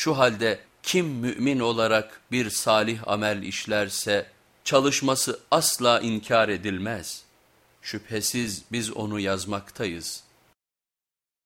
Şu halde kim mümin olarak bir salih amel işlerse çalışması asla inkar edilmez. Şüphesiz biz onu yazmaktayız.''